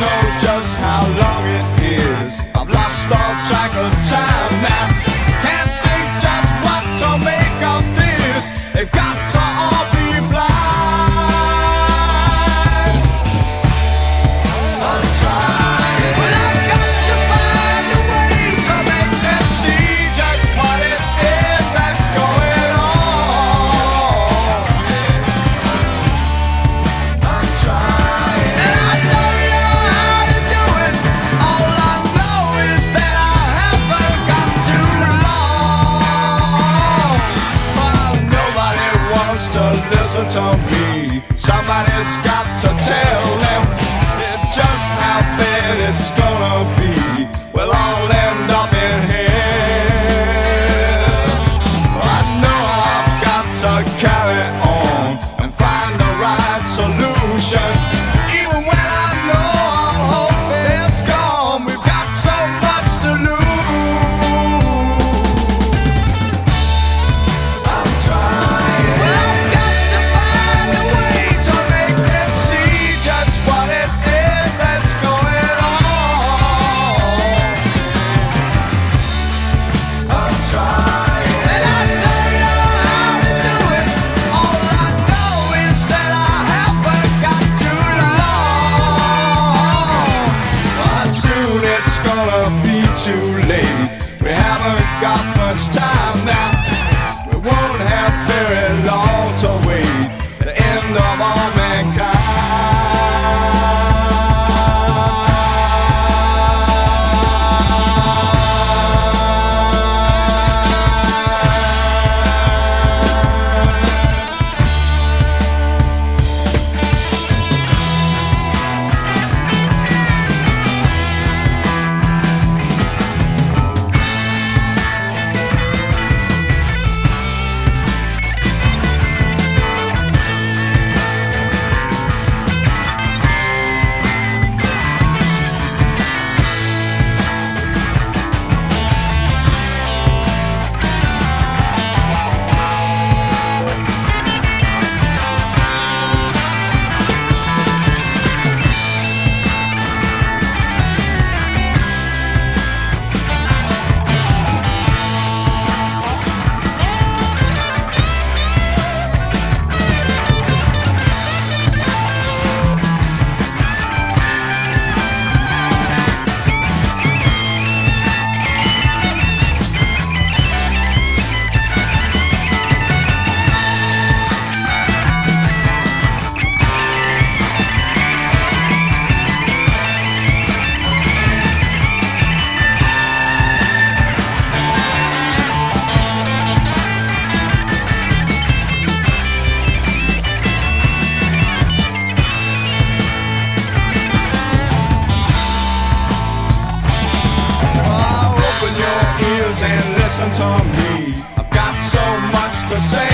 know to listen to me. Somebody's got to tell them just how they. soon it's gonna be too late. We haven't got much time now. We won't have. and listen to me. I've got so much to say.